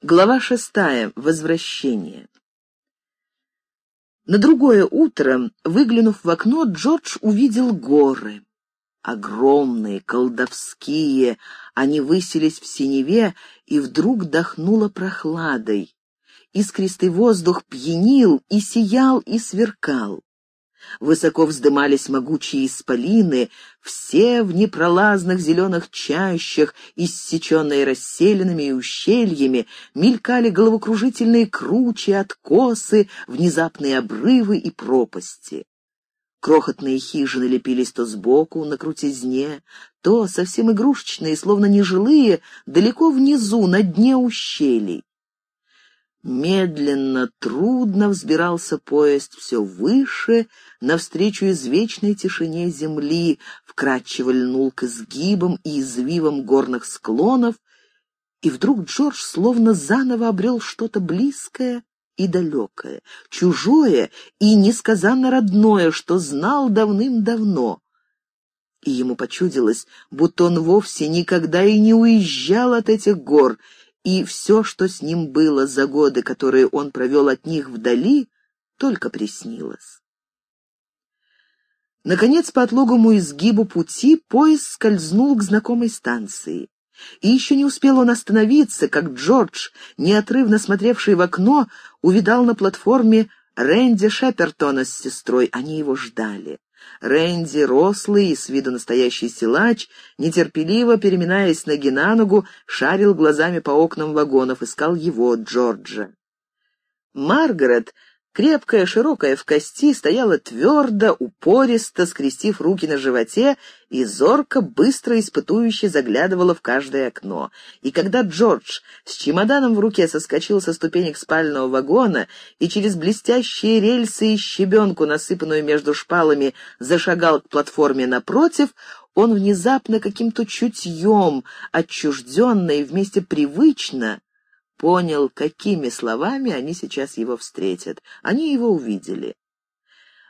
Глава шестая. Возвращение. На другое утро, выглянув в окно, Джордж увидел горы. Огромные, колдовские, они высились в синеве, и вдруг дохнуло прохладой. Искристый воздух пьянил и сиял и сверкал. Высоко вздымались могучие исполины, все в непролазных зеленых чащах, иссеченные расселенными и ущельями, мелькали головокружительные кручи, откосы, внезапные обрывы и пропасти. Крохотные хижины лепились то сбоку, на крутизне, то, совсем игрушечные, словно нежилые, далеко внизу, на дне ущелий. Медленно, трудно взбирался поезд все выше, навстречу извечной тишине земли, вкрадчиво льнул к изгибам и извивам горных склонов, и вдруг Джордж словно заново обрел что-то близкое и далекое, чужое и несказанно родное, что знал давным-давно. И ему почудилось, будто он вовсе никогда и не уезжал от этих гор — и все, что с ним было за годы, которые он провел от них вдали, только приснилось. Наконец, по отлогому изгибу пути поезд скользнул к знакомой станции. И еще не успел он остановиться, как Джордж, неотрывно смотревший в окно, увидал на платформе Рэнди Шепертона с сестрой. Они его ждали. Рэнди, рослый и с виду настоящий силач, нетерпеливо, переминаясь ноги на ногу, шарил глазами по окнам вагонов, искал его, Джорджа. Маргарет Крепкая, широкая в кости, стояла твердо, упористо, скрестив руки на животе, и зорко, быстро, испытующе заглядывала в каждое окно. И когда Джордж с чемоданом в руке соскочил со ступенек спального вагона и через блестящие рельсы и щебенку, насыпанную между шпалами, зашагал к платформе напротив, он внезапно каким-то чутьем, отчужденно и вместе привычно, понял, какими словами они сейчас его встретят. Они его увидели.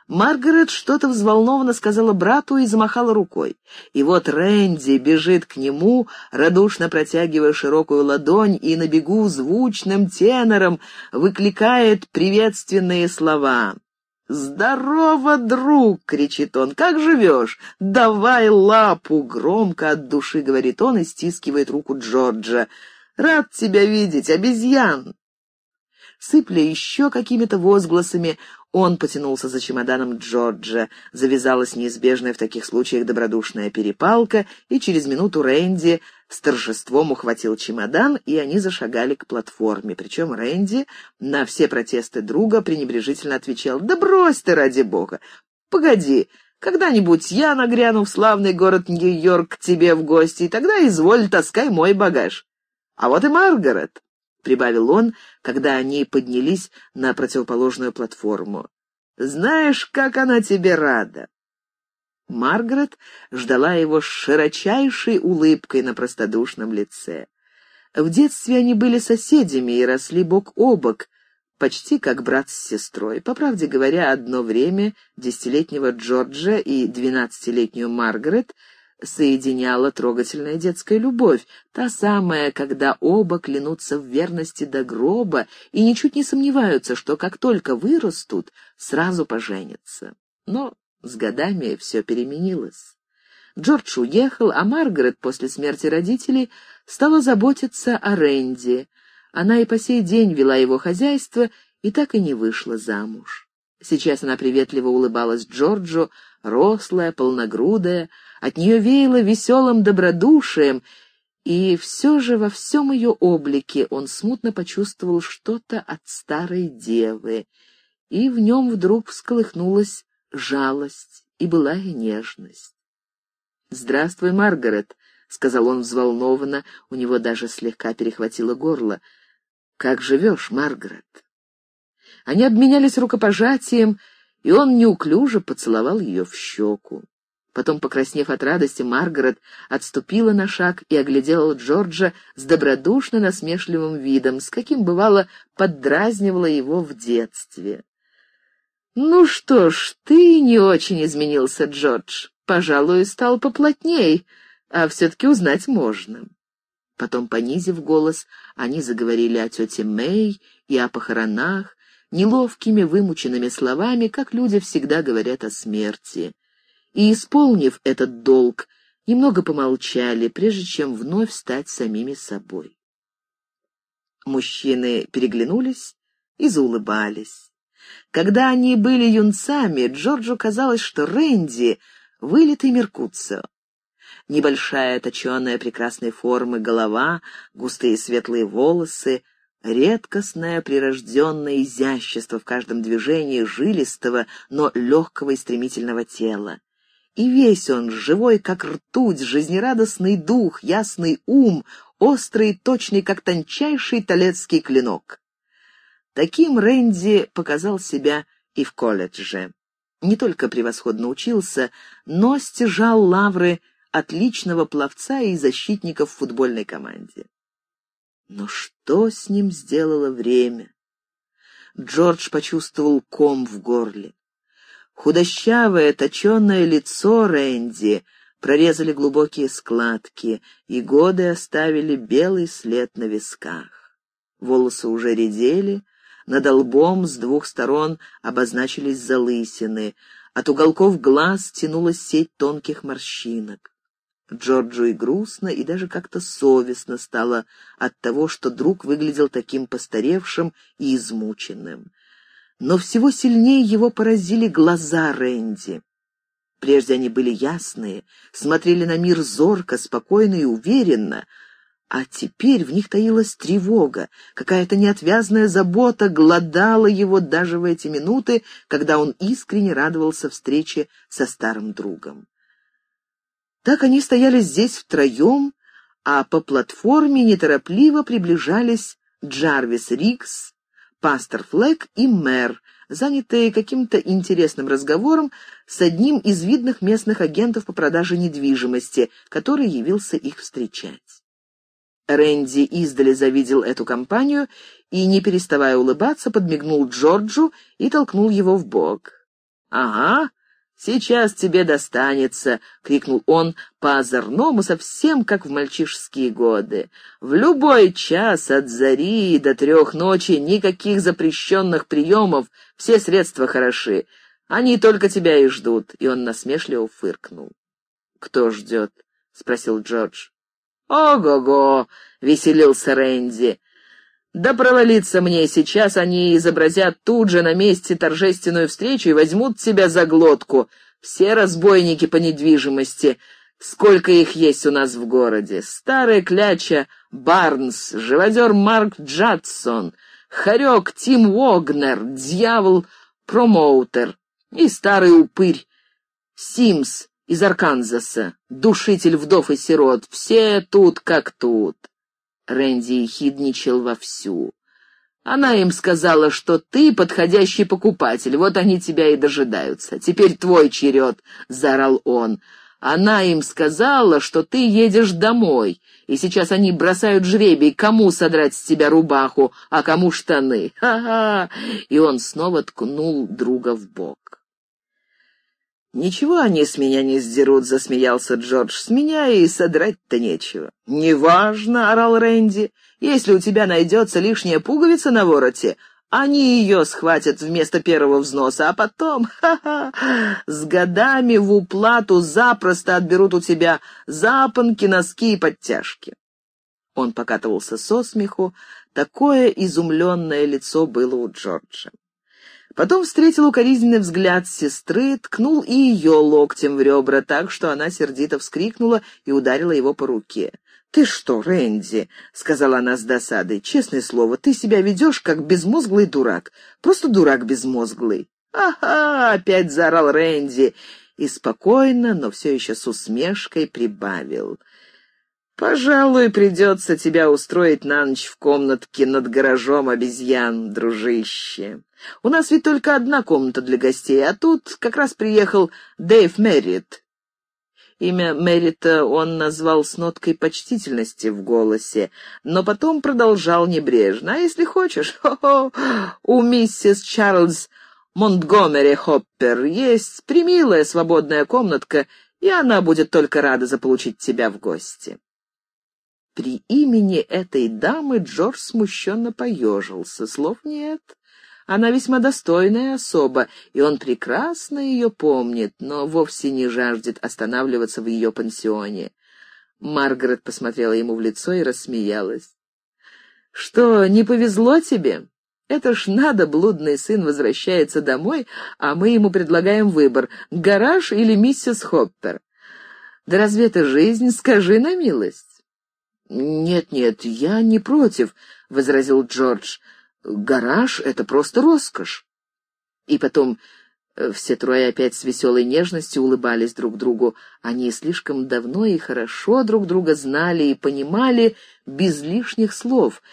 Маргарет что-то взволнованно сказала брату и замахала рукой. И вот Рэнди бежит к нему, радушно протягивая широкую ладонь и на бегу звучным тенором выкликает приветственные слова. «Здорово, друг!» — кричит он. «Как живешь? Давай лапу!» — громко от души говорит он и стискивает руку Джорджа. Рад тебя видеть, обезьян!» Сыпля еще какими-то возгласами, он потянулся за чемоданом Джорджа. Завязалась неизбежная в таких случаях добродушная перепалка, и через минуту Рэнди с торжеством ухватил чемодан, и они зашагали к платформе. Причем Рэнди на все протесты друга пренебрежительно отвечал «Да брось ты, ради бога! Погоди, когда-нибудь я нагряну в славный город Нью-Йорк к тебе в гости, и тогда изволь, таскай мой багаж». А вот и Маргарет, — прибавил он, когда они поднялись на противоположную платформу. Знаешь, как она тебе рада. Маргарет ждала его с широчайшей улыбкой на простодушном лице. В детстве они были соседями и росли бок о бок, почти как брат с сестрой. По правде говоря, одно время десятилетнего Джорджа и двенадцатилетнюю Маргарет — соединяла трогательная детская любовь, та самая, когда оба клянутся в верности до гроба и ничуть не сомневаются, что как только вырастут, сразу поженятся. Но с годами все переменилось. Джордж уехал, а Маргарет после смерти родителей стала заботиться о Рэнди. Она и по сей день вела его хозяйство и так и не вышла замуж. Сейчас она приветливо улыбалась Джорджу, рослая, полногрудая, от нее веяло веселым добродушием, и все же во всем ее облике он смутно почувствовал что-то от старой девы, и в нем вдруг всколыхнулась жалость и была и нежность. «Здравствуй, Маргарет», — сказал он взволнованно, у него даже слегка перехватило горло. «Как живешь, Маргарет?» Они обменялись рукопожатием, и он неуклюже поцеловал ее в щеку. Потом, покраснев от радости, Маргарет отступила на шаг и оглядела Джорджа с добродушно насмешливым видом, с каким, бывало, поддразнивала его в детстве. «Ну что ж, ты не очень изменился, Джордж. Пожалуй, стал поплотней, а все-таки узнать можно». Потом, понизив голос, Они заговорили о тете Мэй и о похоронах, неловкими вымученными словами, как люди всегда говорят о смерти. И, исполнив этот долг, немного помолчали, прежде чем вновь стать самими собой. Мужчины переглянулись и заулыбались. Когда они были юнцами, Джорджу казалось, что Рэнди — вылитый Меркуцио. Небольшая, точеная прекрасной формы голова, густые светлые волосы, редкостное прирожденное изящество в каждом движении жилистого, но легкого и стремительного тела. И весь он, живой как ртуть, жизнерадостный дух, ясный ум, острый точный, как тончайший талецкий клинок. Таким Рэнди показал себя и в колледже. Не только превосходно учился, но стяжал лавры отличного пловца и защитника в футбольной команде. Но что с ним сделало время? Джордж почувствовал ком в горле. Худощавое, точенное лицо Рэнди прорезали глубокие складки, и годы оставили белый след на висках. Волосы уже редели, над лбом с двух сторон обозначились залысины, от уголков глаз тянулась сеть тонких морщинок. Джорджу и грустно, и даже как-то совестно стало от того, что друг выглядел таким постаревшим и измученным. Но всего сильнее его поразили глаза Рэнди. Прежде они были ясные, смотрели на мир зорко, спокойно и уверенно, а теперь в них таилась тревога, какая-то неотвязная забота глодала его даже в эти минуты, когда он искренне радовался встрече со старым другом. Так они стояли здесь втроем, а по платформе неторопливо приближались Джарвис Рикс, пастор Флэк и мэр, занятые каким-то интересным разговором с одним из видных местных агентов по продаже недвижимости, который явился их встречать. Рэнди издали завидел эту компанию и, не переставая улыбаться, подмигнул Джорджу и толкнул его в бок. «Ага, «Сейчас тебе достанется!» — крикнул он по-озорному, совсем как в мальчишские годы. «В любой час от зари до трех ночи никаких запрещенных приемов, все средства хороши. Они только тебя и ждут!» И он насмешливо фыркнул. «Кто ждет?» — спросил Джордж. «Ого-го!» — веселился Рэнди. Да провалиться мне сейчас, они изобразят тут же на месте торжественную встречу и возьмут тебя за глотку. Все разбойники по недвижимости. Сколько их есть у нас в городе? Старая кляча Барнс, живодер Марк Джадсон, хорек Тим Уогнер, дьявол-промоутер и старый упырь Симс из Арканзаса, душитель вдов и сирот. Все тут как тут. Рэнди ехидничал вовсю. Она им сказала, что ты подходящий покупатель, вот они тебя и дожидаются. Теперь твой черед, — заорал он. Она им сказала, что ты едешь домой, и сейчас они бросают жребий, кому содрать с тебя рубаху, а кому штаны. Ха-ха! И он снова ткнул друга в бок. «Ничего они с меня не сдерут», — засмеялся Джордж. «С меня и содрать-то нечего». «Неважно», — орал Рэнди. «Если у тебя найдется лишняя пуговица на вороте, они ее схватят вместо первого взноса, а потом, ха-ха, с годами в уплату запросто отберут у тебя запонки, носки и подтяжки». Он покатывался со смеху. Такое изумленное лицо было у Джорджа. Потом встретил укоризненный взгляд сестры, ткнул и ее локтем в ребра так, что она сердито вскрикнула и ударила его по руке. «Ты что, Рэнди?» — сказала она с досадой. «Честное слово, ты себя ведешь, как безмозглый дурак. Просто дурак безмозглый». «Ага!» — опять заорал Рэнди и спокойно, но все еще с усмешкой прибавил. «Пожалуй, придется тебя устроить на ночь в комнатке над гаражом обезьян, дружище. У нас ведь только одна комната для гостей, а тут как раз приехал Дэйв Меррит». Имя Меррита он назвал с ноткой почтительности в голосе, но потом продолжал небрежно. «А если хочешь, хо-хо, у миссис Чарльз Монтгомери Хоппер есть примилая свободная комнатка, и она будет только рада заполучить тебя в гости». При имени этой дамы Джордж смущенно поежился. Слов нет. Она весьма достойная особа, и он прекрасно ее помнит, но вовсе не жаждет останавливаться в ее пансионе. Маргарет посмотрела ему в лицо и рассмеялась. «Что, не повезло тебе? Это ж надо, блудный сын возвращается домой, а мы ему предлагаем выбор — гараж или миссис Хоппер. Да разве это жизнь, скажи на милость?» «Нет-нет, я не против», — возразил Джордж. «Гараж — это просто роскошь». И потом э, все трое опять с веселой нежностью улыбались друг другу. Они слишком давно и хорошо друг друга знали и понимали без лишних слов.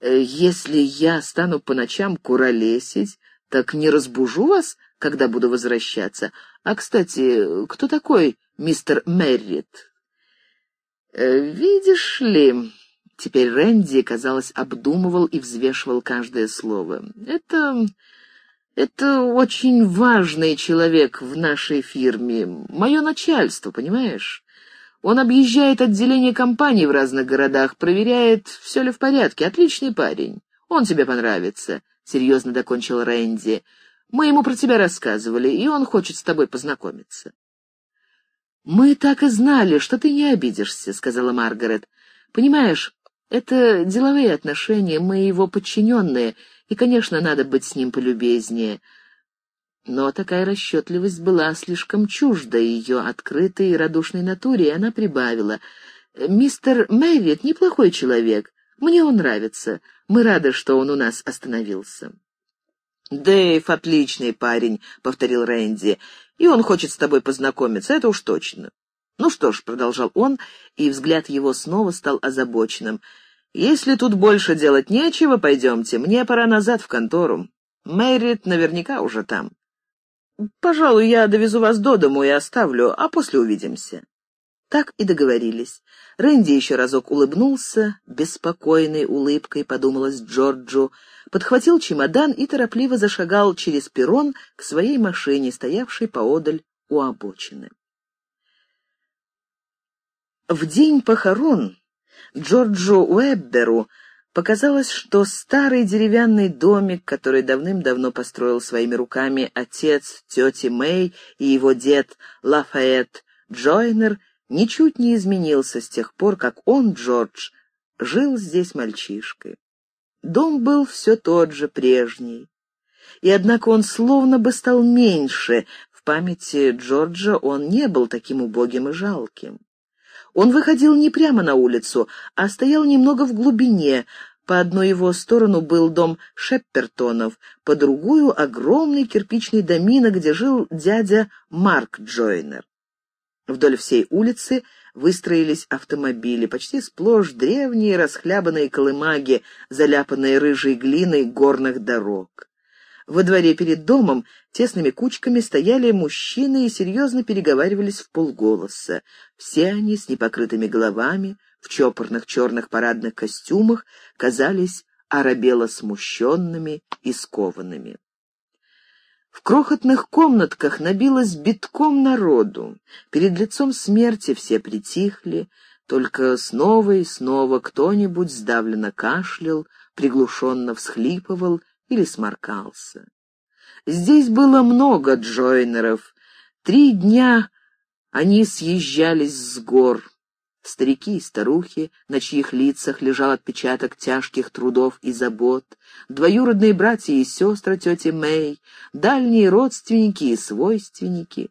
«Э, «Если я стану по ночам куролесить, так не разбужу вас, когда буду возвращаться. А, кстати, кто такой мистер Меррит?» Э, «Видишь ли...» Теперь Рэнди, казалось, обдумывал и взвешивал каждое слово. «Это... это очень важный человек в нашей фирме. Мое начальство, понимаешь? Он объезжает отделение компаний в разных городах, проверяет, все ли в порядке. Отличный парень. Он тебе понравится», — серьезно докончил Рэнди. «Мы ему про тебя рассказывали, и он хочет с тобой познакомиться». «Мы так и знали, что ты не обидишься», — сказала Маргарет. «Понимаешь, это деловые отношения, мы его подчиненные, и, конечно, надо быть с ним полюбезнее». Но такая расчетливость была слишком чужда ее открытой и радушной натуре, и она прибавила. «Мистер Мэрит неплохой человек. Мне он нравится. Мы рады, что он у нас остановился». «Дэйв — отличный парень», — повторил Рэнди, — «и он хочет с тобой познакомиться, это уж точно». «Ну что ж», — продолжал он, и взгляд его снова стал озабоченным, — «если тут больше делать нечего, пойдемте, мне пора назад в контору. Мэрит наверняка уже там. Пожалуй, я довезу вас до дому и оставлю, а после увидимся». Так и договорились. Рэнди еще разок улыбнулся, беспокойной улыбкой подумалось Джорджу, подхватил чемодан и торопливо зашагал через перрон к своей машине, стоявшей поодаль у обочины. В день похорон Джорджу Уэбберу показалось, что старый деревянный домик, который давным-давно построил своими руками отец тети Мэй и его дед Лафайет Джойнер, ничуть не изменился с тех пор, как он, Джордж, жил здесь мальчишкой. Дом был все тот же, прежний. И однако он словно бы стал меньше. В памяти Джорджа он не был таким убогим и жалким. Он выходил не прямо на улицу, а стоял немного в глубине. По одной его сторону был дом Шеппертонов, по другую — огромный кирпичный домина, где жил дядя Марк Джойнер. Вдоль всей улицы выстроились автомобили, почти сплошь древние расхлябанные колымаги, заляпанные рыжей глиной горных дорог. Во дворе перед домом тесными кучками стояли мужчины и серьезно переговаривались в полголоса. Все они с непокрытыми головами, в чопорных черных парадных костюмах, казались оробело смущенными и скованными. В крохотных комнатках набилось битком народу. Перед лицом смерти все притихли, только снова и снова кто-нибудь сдавленно кашлял, приглушенно всхлипывал или сморкался. Здесь было много джойнеров. Три дня они съезжались с гор старики и старухи, на чьих лицах лежал отпечаток тяжких трудов и забот, двоюродные братья и сестры тети Мэй, дальние родственники и свойственники.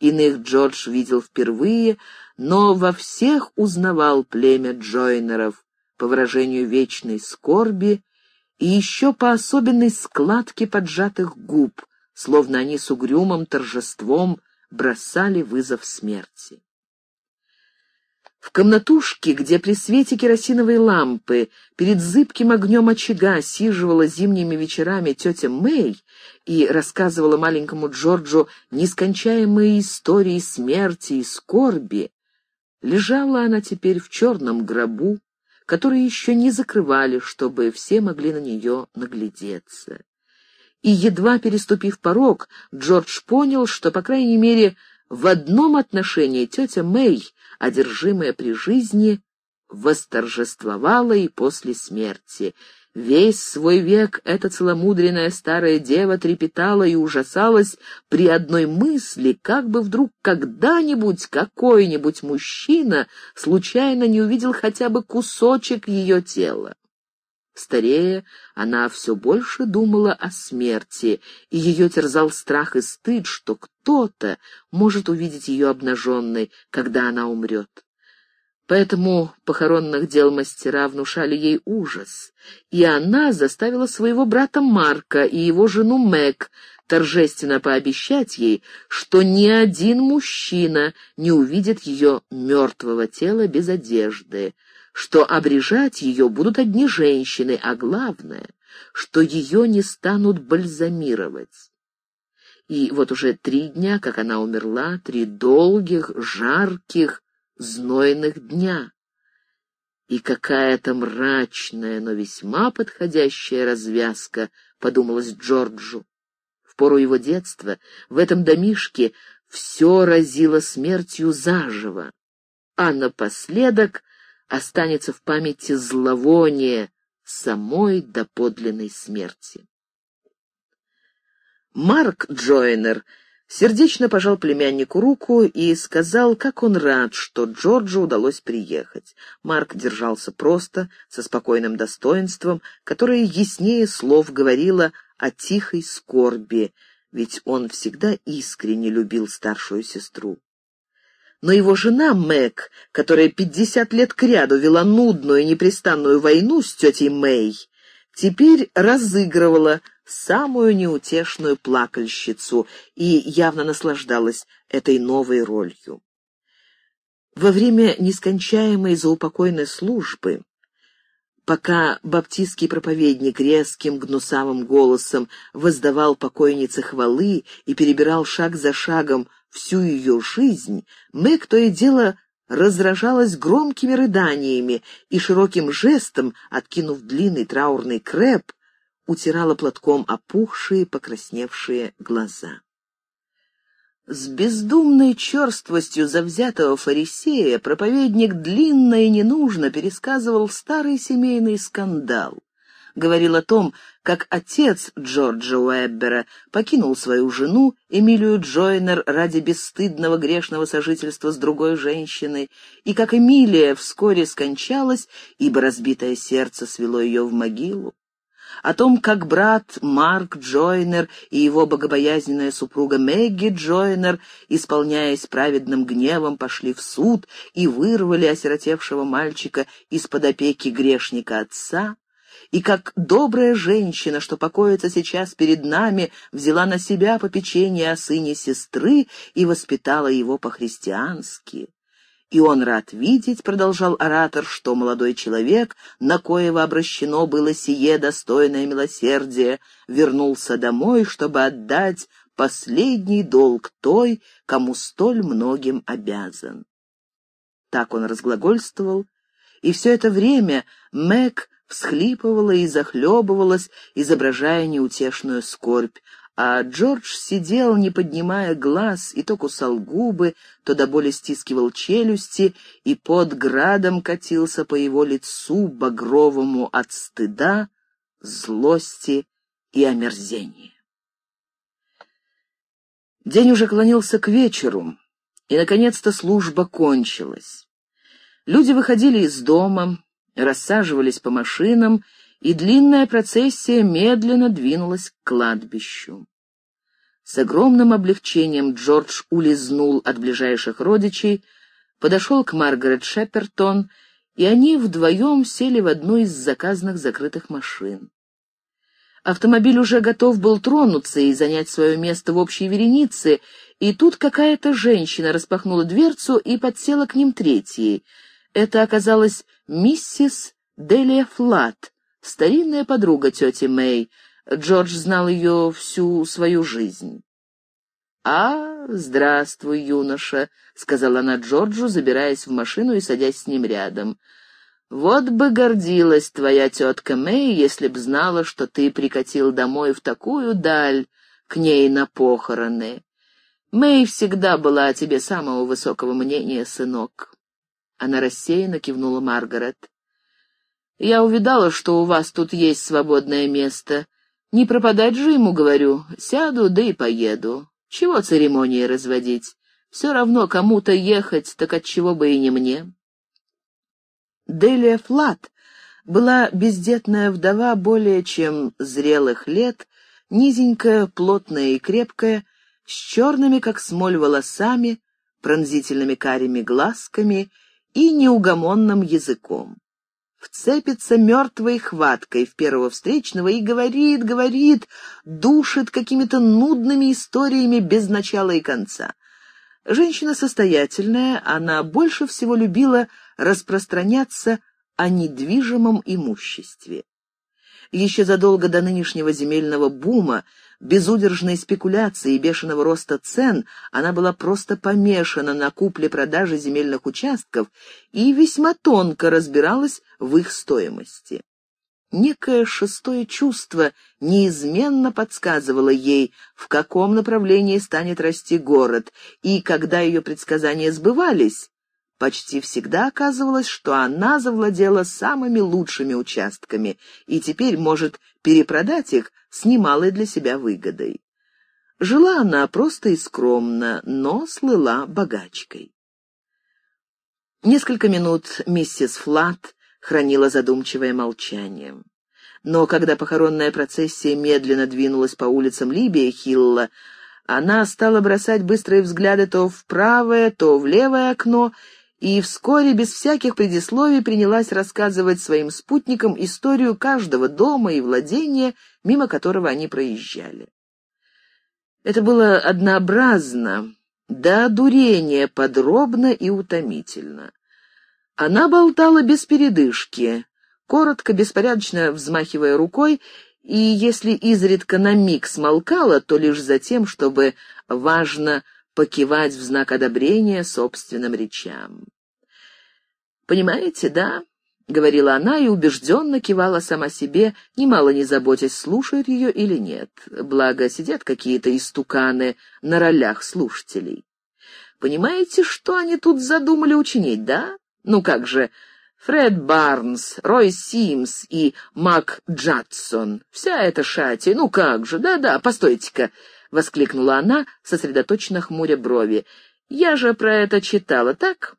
Иных Джордж видел впервые, но во всех узнавал племя Джойнеров по выражению вечной скорби и еще по особенной складке поджатых губ, словно они с угрюмым торжеством бросали вызов смерти. В комнатушке, где при свете керосиновой лампы перед зыбким огнем очага сиживала зимними вечерами тетя Мэй и рассказывала маленькому Джорджу нескончаемые истории смерти и скорби, лежала она теперь в черном гробу, который еще не закрывали, чтобы все могли на нее наглядеться. И, едва переступив порог, Джордж понял, что, по крайней мере, в одном отношении тетя Мэй, одержимая при жизни, восторжествовала и после смерти. Весь свой век эта целомудренная старая дева трепетала и ужасалась при одной мысли, как бы вдруг когда-нибудь какой-нибудь мужчина случайно не увидел хотя бы кусочек ее тела. Старея, она все больше думала о смерти, и ее терзал страх и стыд, что кто-то может увидеть ее обнаженной, когда она умрет. Поэтому похоронных дел мастера внушали ей ужас, и она заставила своего брата Марка и его жену Мэг торжественно пообещать ей, что ни один мужчина не увидит ее мертвого тела без одежды, что обрежать ее будут одни женщины, а главное, что ее не станут бальзамировать. И вот уже три дня, как она умерла, три долгих, жарких, знойных дня. И какая-то мрачная, но весьма подходящая развязка, подумалось Джорджу. В пору его детства в этом домишке все разило смертью заживо, а напоследок останется в памяти зловоние самой доподлинной смерти. Марк Джойнер сердечно пожал племяннику руку и сказал, как он рад, что Джорджу удалось приехать. Марк держался просто, со спокойным достоинством, которое яснее слов говорило о тихой скорби, ведь он всегда искренне любил старшую сестру но его жена Мэг, которая пятьдесят лет кряду вела нудную и непрестанную войну с тетей Мэй, теперь разыгрывала самую неутешную плакальщицу и явно наслаждалась этой новой ролью. Во время нескончаемой заупокойной службы пока баптистский проповедник резким гнусавым голосом воздавал покойнице хвалы и перебирал шаг за шагом всю ее жизнь, Мэг то и дело разражалась громкими рыданиями и широким жестом, откинув длинный траурный креп, утирала платком опухшие, покрасневшие глаза. С бездумной черствостью завзятого фарисея проповедник длинно и ненужно пересказывал старый семейный скандал. Говорил о том, как отец Джорджа Уэббера покинул свою жену, Эмилию Джойнер, ради бесстыдного грешного сожительства с другой женщиной, и как Эмилия вскоре скончалась, ибо разбитое сердце свело ее в могилу. О том, как брат Марк Джойнер и его богобоязненная супруга Мэгги Джойнер, исполняясь праведным гневом, пошли в суд и вырвали осиротевшего мальчика из-под опеки грешника отца, и как добрая женщина, что покоится сейчас перед нами, взяла на себя попечение о сыне сестры и воспитала его по-христиански. И он рад видеть, — продолжал оратор, — что молодой человек, на коего обращено было сие достойное милосердие, вернулся домой, чтобы отдать последний долг той, кому столь многим обязан. Так он разглагольствовал, и все это время Мэг всхлипывала и захлебывалась, изображая неутешную скорбь, а Джордж сидел, не поднимая глаз, и то кусал губы, то до боли стискивал челюсти, и под градом катился по его лицу, багровому от стыда, злости и омерзения. День уже клонился к вечеру, и, наконец-то, служба кончилась. Люди выходили из дома, рассаживались по машинам, и длинная процессия медленно двинулась к кладбищу. С огромным облегчением Джордж улизнул от ближайших родичей, подошел к Маргарет Шеппертон, и они вдвоем сели в одну из заказанных закрытых машин. Автомобиль уже готов был тронуться и занять свое место в общей веренице, и тут какая-то женщина распахнула дверцу и подсела к ним третьей. Это оказалась миссис Делия Флат, старинная подруга тети Мэй. Джордж знал ее всю свою жизнь. «А, здравствуй, юноша», — сказала она Джорджу, забираясь в машину и садясь с ним рядом. «Вот бы гордилась твоя тетка Мэй, если б знала, что ты прикатил домой в такую даль к ней на похороны. Мэй всегда была о тебе самого высокого мнения, сынок». Она рассеянно кивнула Маргарет. «Я увидала, что у вас тут есть свободное место. Не пропадать же ему, говорю. Сяду, да и поеду. Чего церемонии разводить? Все равно кому-то ехать, так отчего бы и не мне». Делия Флат была бездетная вдова более чем зрелых лет, низенькая, плотная и крепкая, с черными, как смоль, волосами, пронзительными карими глазками и неугомонным языком. Вцепится мертвой хваткой в первого встречного и говорит, говорит, душит какими-то нудными историями без начала и конца. Женщина состоятельная, она больше всего любила распространяться о недвижимом имуществе. Еще задолго до нынешнего земельного бума, безудержной спекуляции и бешеного роста цен, она была просто помешана на купле-продаже земельных участков и весьма тонко разбиралась в их стоимости. Некое шестое чувство неизменно подсказывало ей, в каком направлении станет расти город, и когда ее предсказания сбывались, Почти всегда оказывалось, что она завладела самыми лучшими участками и теперь может перепродать их с немалой для себя выгодой. Жила она просто и скромно, но слыла богачкой. Несколько минут миссис Флат хранила задумчивое молчание. Но когда похоронная процессия медленно двинулась по улицам Либия Хилла, она стала бросать быстрые взгляды то в правое, то в левое окно и вскоре без всяких предисловий принялась рассказывать своим спутникам историю каждого дома и владения, мимо которого они проезжали. Это было однообразно, до дурения, подробно и утомительно. Она болтала без передышки, коротко, беспорядочно взмахивая рукой, и если изредка на миг смолкала, то лишь за тем, чтобы, важно, покивать в знак одобрения собственным речам. «Понимаете, да?» — говорила она и убежденно кивала сама себе, немало не заботясь, слушают ее или нет. Благо, сидят какие-то истуканы на ролях слушателей. «Понимаете, что они тут задумали учинить, да? Ну как же, Фред Барнс, Рой Симс и Мак Джадсон. Вся эта шати, ну как же, да-да, постойте-ка!» — воскликнула она, сосредоточенно хмуря брови. «Я же про это читала, так?»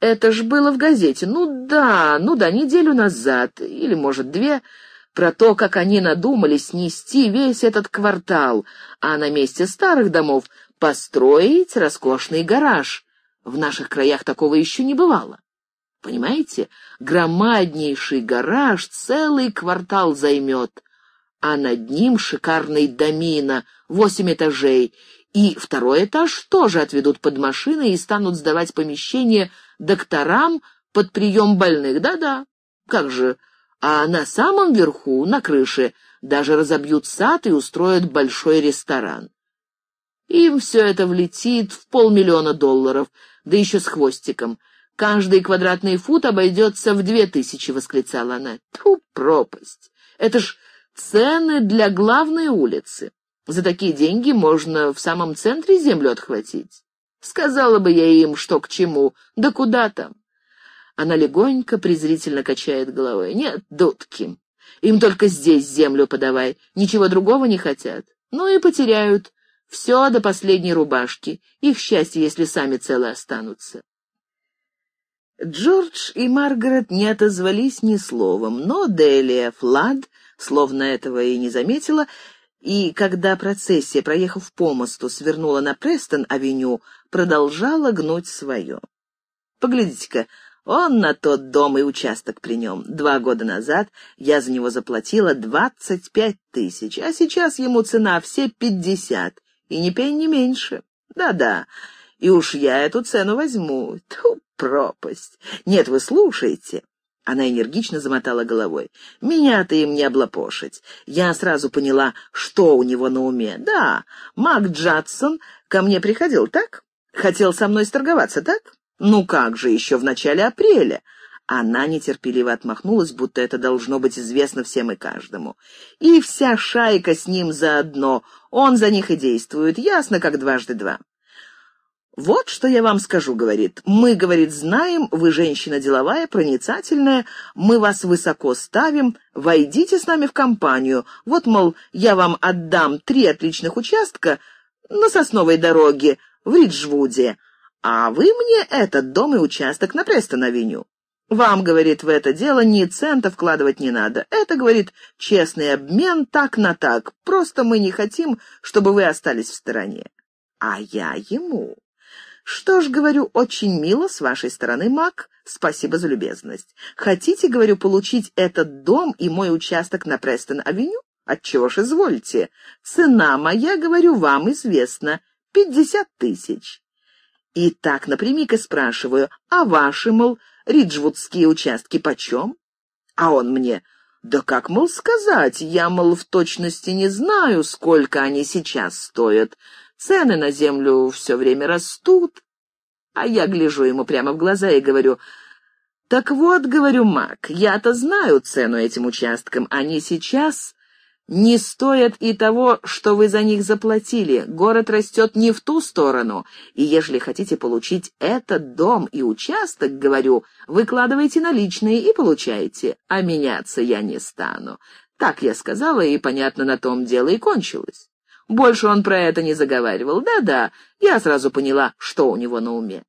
«Это ж было в газете. Ну да, ну да, неделю назад, или, может, две, про то, как они надумали снести весь этот квартал, а на месте старых домов построить роскошный гараж. В наших краях такого еще не бывало. Понимаете, громаднейший гараж целый квартал займет, а над ним шикарный домина, восемь этажей, и второй этаж тоже отведут под машины и станут сдавать помещение докторам под прием больных. Да-да, как же. А на самом верху, на крыше, даже разобьют сад и устроят большой ресторан. Им все это влетит в полмиллиона долларов, да еще с хвостиком. Каждый квадратный фут обойдется в две тысячи, — восклицала она. Тьфу, пропасть! Это ж цены для главной улицы. За такие деньги можно в самом центре землю отхватить. Сказала бы я им, что к чему, да куда там. Она легонько, презрительно качает головой. Нет, дудки, им только здесь землю подавай, ничего другого не хотят. Ну и потеряют все до последней рубашки. Их счастье, если сами целы останутся. Джордж и Маргарет не отозвались ни словом, но Делия Флад, словно этого и не заметила, и, когда процессия, проехав по мосту, свернула на Престон-авеню, продолжала гнуть свое. «Поглядите-ка, он на тот дом и участок при нем. Два года назад я за него заплатила двадцать пять тысяч, а сейчас ему цена все пятьдесят, и ни пень, ни меньше. Да-да, и уж я эту цену возьму. Ту пропасть. Нет, вы слушайте. Она энергично замотала головой. «Меня-то им не облапошить. Я сразу поняла, что у него на уме. Да, Мак Джадсон ко мне приходил, так? Хотел со мной сторговаться, так? Ну как же, еще в начале апреля». Она нетерпеливо отмахнулась, будто это должно быть известно всем и каждому. И вся шайка с ним заодно. Он за них и действует, ясно, как дважды два. «Вот что я вам скажу», — говорит. «Мы, — говорит, — знаем, вы женщина деловая, проницательная, мы вас высоко ставим, войдите с нами в компанию. Вот, мол, я вам отдам три отличных участка на сосновой дороге в Риджвуде, а вы мне этот дом и участок на Престон-авеню. Вам, говорит, в это дело ни цента вкладывать не надо. Это, говорит, честный обмен так на так. Просто мы не хотим, чтобы вы остались в стороне. А я ему... «Что ж, говорю, очень мило с вашей стороны, Мак. Спасибо за любезность. Хотите, говорю, получить этот дом и мой участок на Престон-авеню? Отчего ж извольте. Цена моя, говорю, вам известна. Пятьдесят тысяч. И так напрямик и спрашиваю, а ваши, мол, риджвудские участки почем? А он мне, да как, мол, сказать, я, мол, в точности не знаю, сколько они сейчас стоят. Цены на землю все время растут. А я гляжу ему прямо в глаза и говорю, «Так вот, — говорю, Мак, — я-то знаю цену этим участкам. Они сейчас не стоят и того, что вы за них заплатили. Город растет не в ту сторону. И если хотите получить этот дом и участок, говорю, выкладывайте наличные и получайте. А меняться я не стану. Так я сказала, и, понятно, на том дело и кончилось. Больше он про это не заговаривал. Да-да, я сразу поняла, что у него на уме.